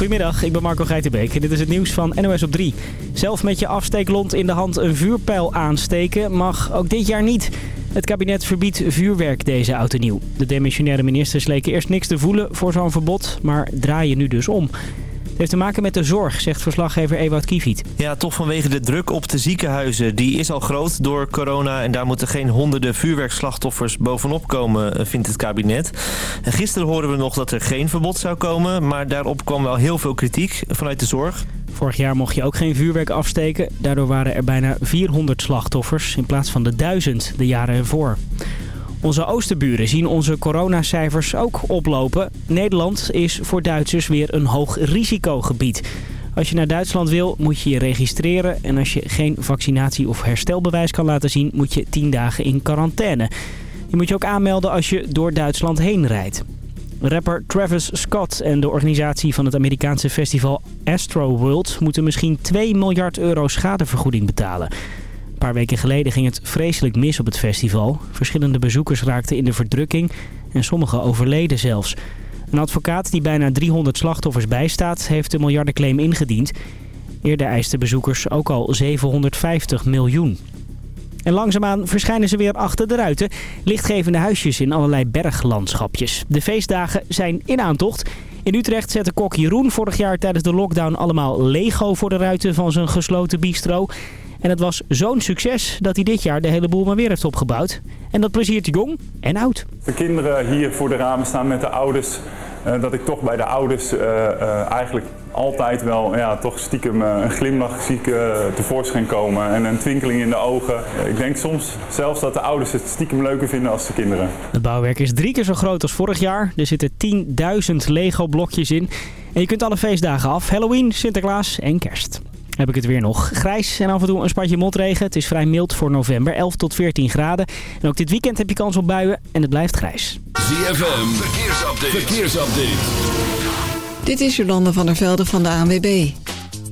Goedemiddag, ik ben Marco Geitenbeek en dit is het nieuws van NOS op 3. Zelf met je afsteeklont in de hand een vuurpijl aansteken mag ook dit jaar niet. Het kabinet verbiedt vuurwerk deze auto nieuw. De demissionaire ministers leken eerst niks te voelen voor zo'n verbod, maar draaien nu dus om. Het heeft te maken met de zorg, zegt verslaggever Ewout Kieviet. Ja, toch vanwege de druk op de ziekenhuizen. Die is al groot door corona en daar moeten geen honderden vuurwerkslachtoffers bovenop komen, eh, vindt het kabinet. En gisteren hoorden we nog dat er geen verbod zou komen, maar daarop kwam wel heel veel kritiek vanuit de zorg. Vorig jaar mocht je ook geen vuurwerk afsteken. Daardoor waren er bijna 400 slachtoffers in plaats van de 1000 de jaren ervoor. Onze oosterburen zien onze coronacijfers ook oplopen. Nederland is voor Duitsers weer een hoog risicogebied. Als je naar Duitsland wil, moet je je registreren. En als je geen vaccinatie of herstelbewijs kan laten zien, moet je 10 dagen in quarantaine. Je moet je ook aanmelden als je door Duitsland heen rijdt. Rapper Travis Scott en de organisatie van het Amerikaanse festival Astro World moeten misschien 2 miljard euro schadevergoeding betalen. Paar weken geleden ging het vreselijk mis op het festival. Verschillende bezoekers raakten in de verdrukking en sommigen overleden zelfs. Een advocaat die bijna 300 slachtoffers bijstaat heeft de miljardenclaim ingediend. Eerder eisten bezoekers ook al 750 miljoen. En langzaamaan verschijnen ze weer achter de ruiten. Lichtgevende huisjes in allerlei berglandschapjes. De feestdagen zijn in aantocht. In Utrecht zette kok Jeroen vorig jaar tijdens de lockdown allemaal Lego voor de ruiten van zijn gesloten bistro. En het was zo'n succes dat hij dit jaar de hele boel maar weer heeft opgebouwd. En dat pleziert jong en oud. De kinderen hier voor de ramen staan met de ouders. eh, dat ik toch bij de ouders eh, eh, eigenlijk altijd wel ja, toch stiekem een glimlach zie ik, eh, tevoorschijn komen. En een twinkeling in de ogen. Ik denk soms zelfs dat de ouders het stiekem leuker vinden als de kinderen. Het bouwwerk is drie keer zo groot als vorig jaar. Er zitten 10.000 Lego blokjes in. En je kunt alle feestdagen af. Halloween, Sinterklaas en kerst. Heb ik het weer nog. Grijs en af en toe een spatje motregen. Het is vrij mild voor november. 11 tot 14 graden. En ook dit weekend heb je kans op buien. En het blijft grijs. ZFM, verkeersupdate. verkeersupdate. Dit is Jolande van der Velde van de ANWB.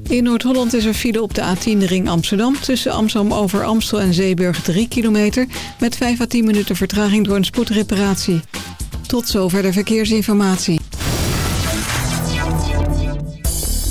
In Noord-Holland is er file op de A10 ring Amsterdam... tussen Amsterdam over Amstel en Zeeburg 3 kilometer... met 5 à 10 minuten vertraging door een spoedreparatie. Tot zover de verkeersinformatie.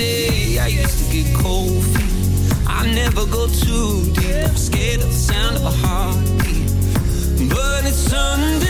day I used to get cold feet. I never go too deep. I'm scared of the sound of a heartbeat. But it's Sunday.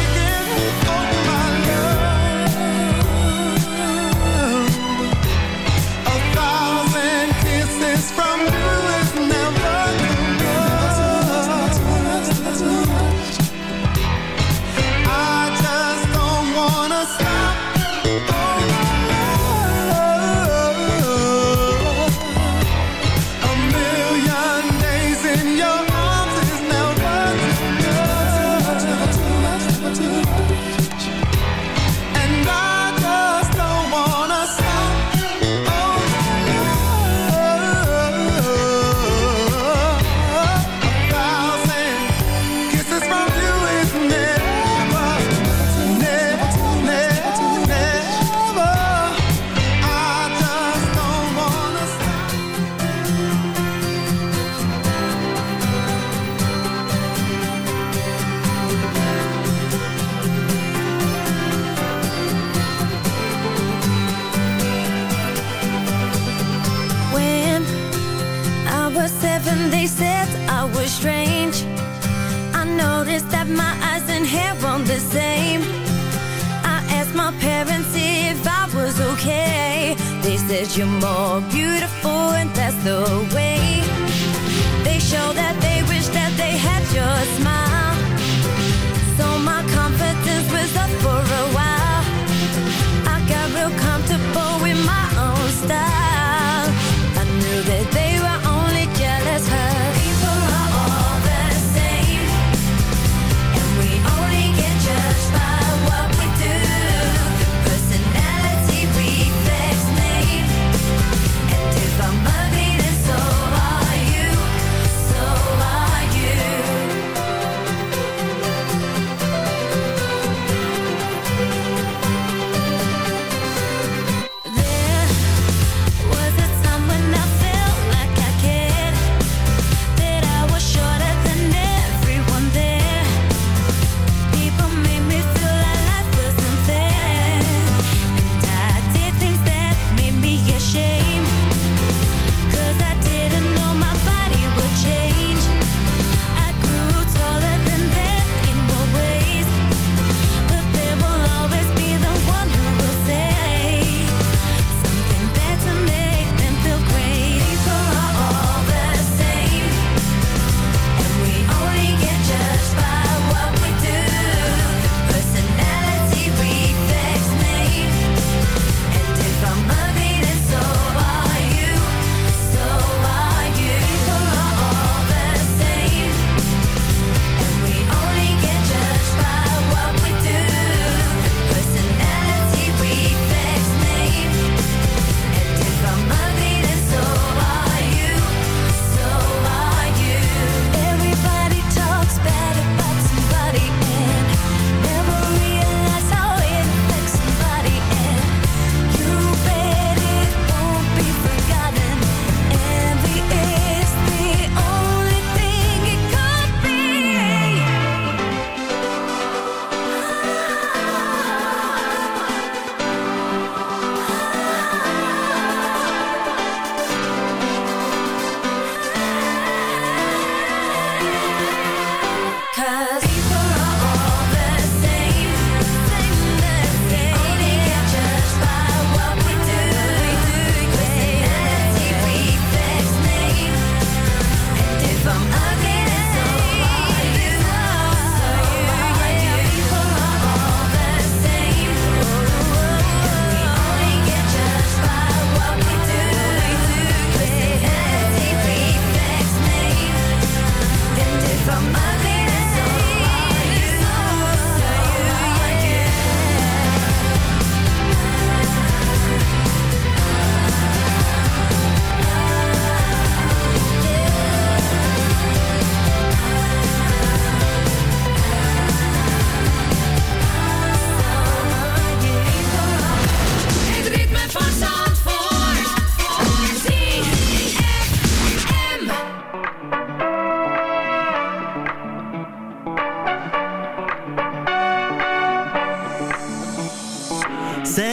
my eyes and hair weren't the same. I asked my parents if I was okay. They said you're more beautiful, and that's the way. They show that they wish that they had your smile.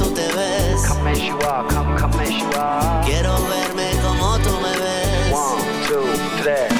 tú te ves Come as you are, come, come as you are. Quiero verme como tú me ves One, two, three.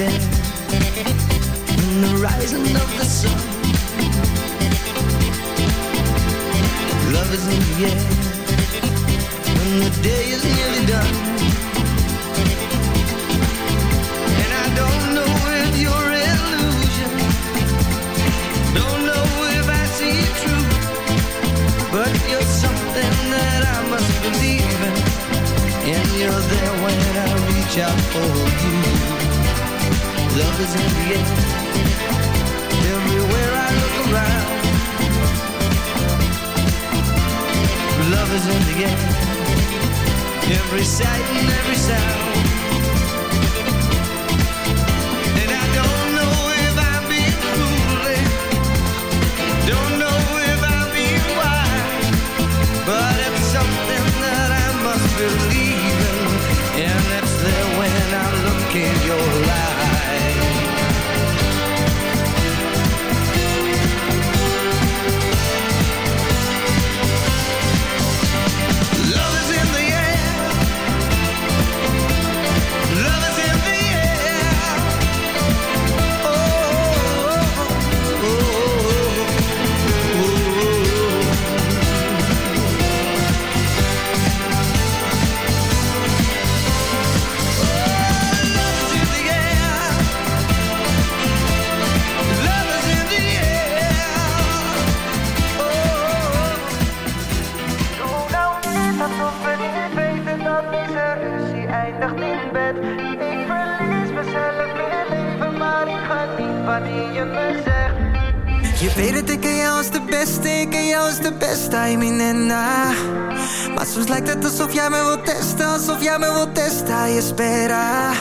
yeah. Sight And every sound. And I don't know if I be fully don't know if I be wise. But it's there when I must believe and that's the way I look in your eyes Je weet het, ik ken jou als de beste, ik ken jou als de beste, I mean en na. Maar soms lijkt het alsof jij me wilt testen, alsof jij me wilt testen, je spera.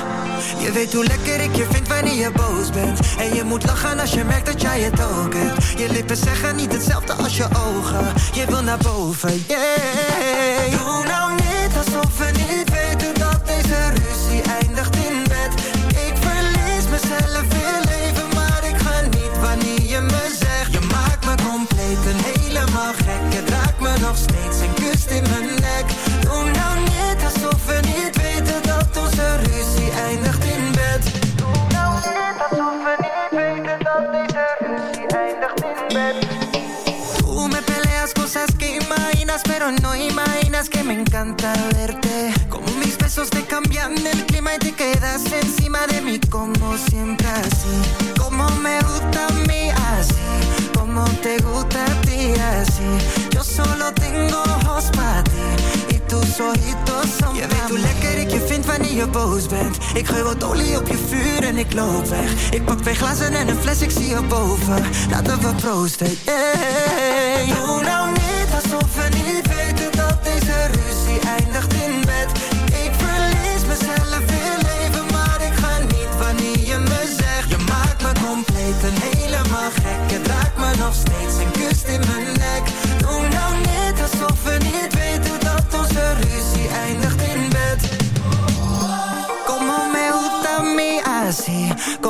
Je weet hoe lekker ik je vind wanneer je boos bent En je moet lachen als je merkt dat jij het ook hebt Je lippen zeggen niet hetzelfde als je ogen Je wil naar boven, yeah Doe nou niet alsof nog steeds en kust in mijn nek Doe nou niet alsof we niet weten dat onze ruzie eindigt in bed Doe nou niet alsof we niet weten dat deze ruzie eindigt in bed. Tú me peleas cosas que imaginas, pero no imaginas que me encanta verte. Como mis besos te cambian el clima y te quedas encima de mí, como siempre así. Como me gusta a mí así, como te gusta a ti así. Je weet hoe lekker ik je vind wanneer je boos bent. Ik gooi wat olie op je vuur en ik loop weg. Ik pak twee glazen en een fles, ik zie je boven. Laten we proosten, yeah. Doe nou niet alsof we niet weten dat deze ruzie eindigt in bed. Ik verlies mezelf in leven, maar ik ga niet wanneer je me zegt. Je maakt me compleet en helemaal gek. Het raakt me nog steeds en kust in mijn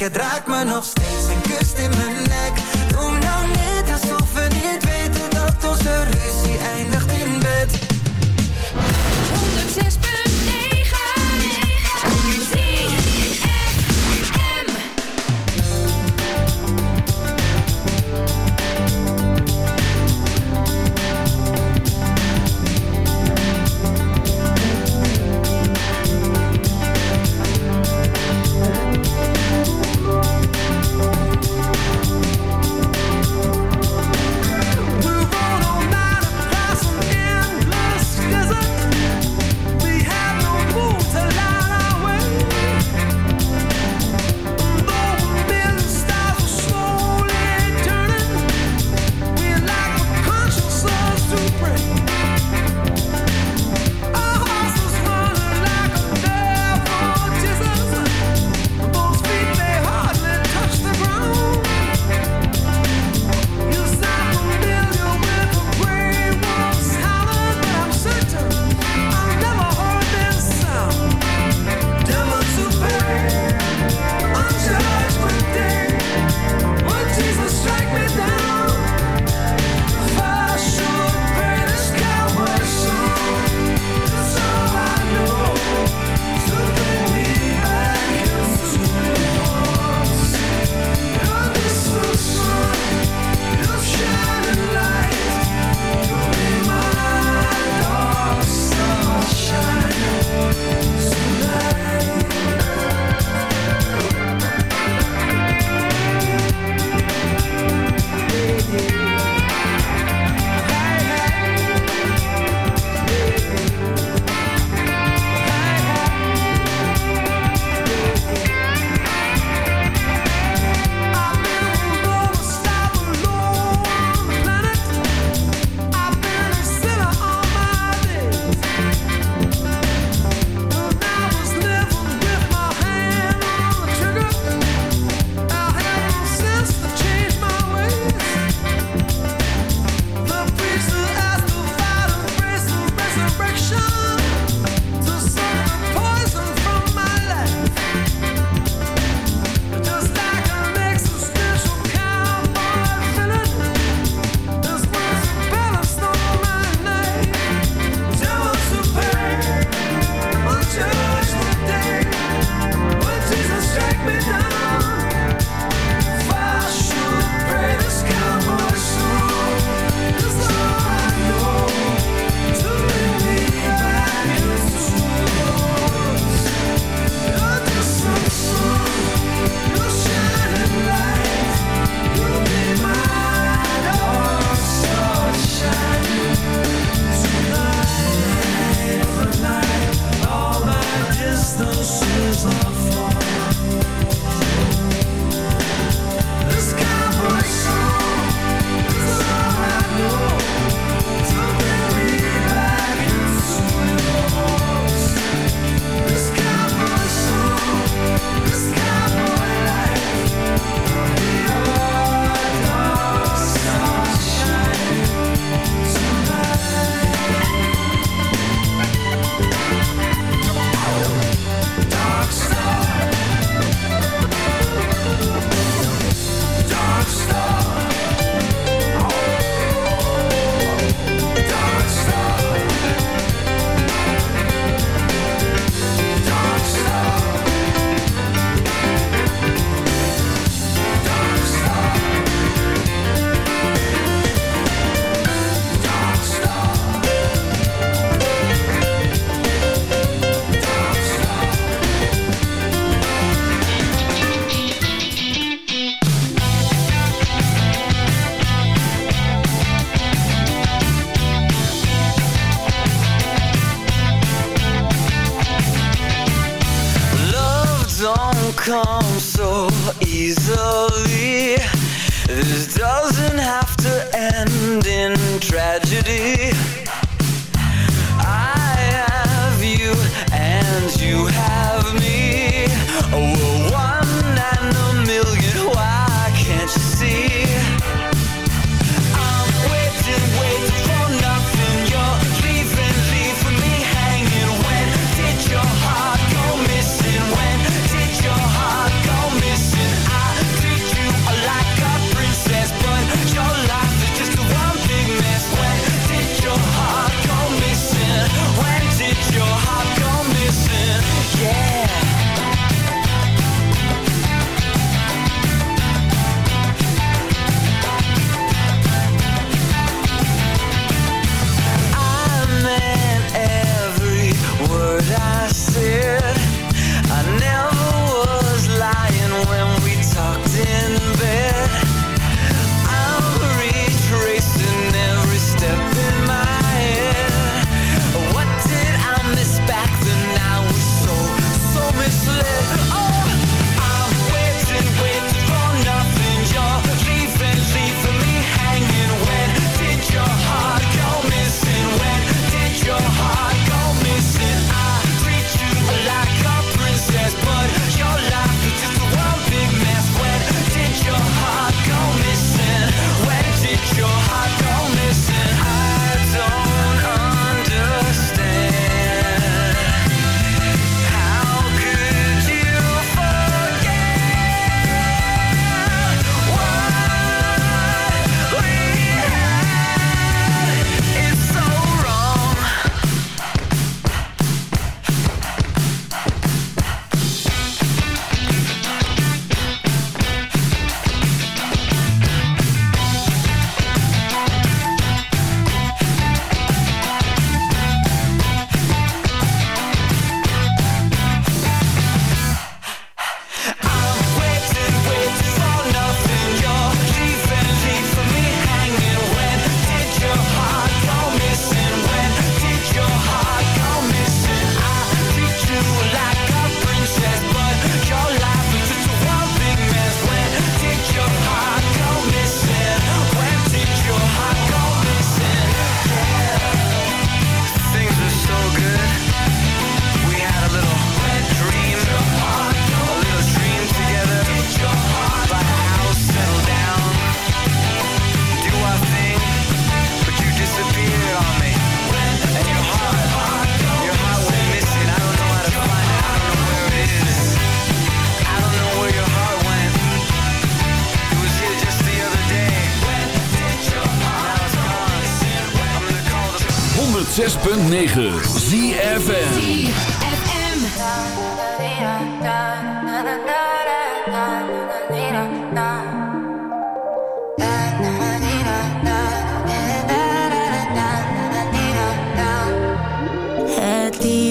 Het raakt me nog steeds en kust in mijn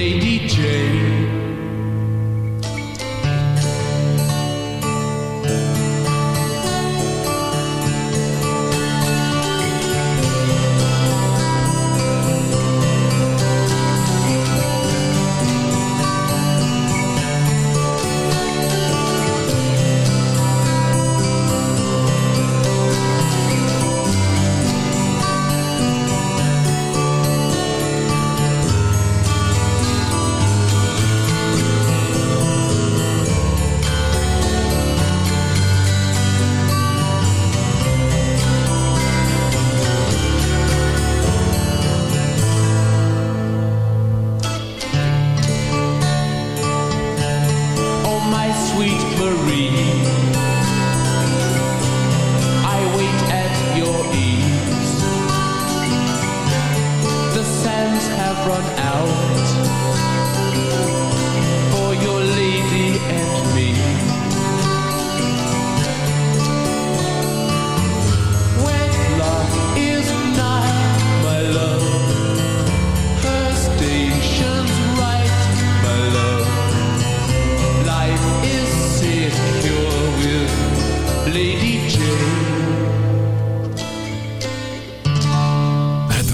Lady Jane.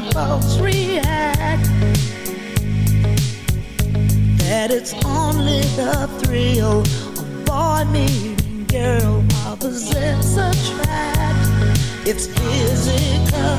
My pulse react. That it's only the thrill of boy meeting girl opposites attract. It's physical,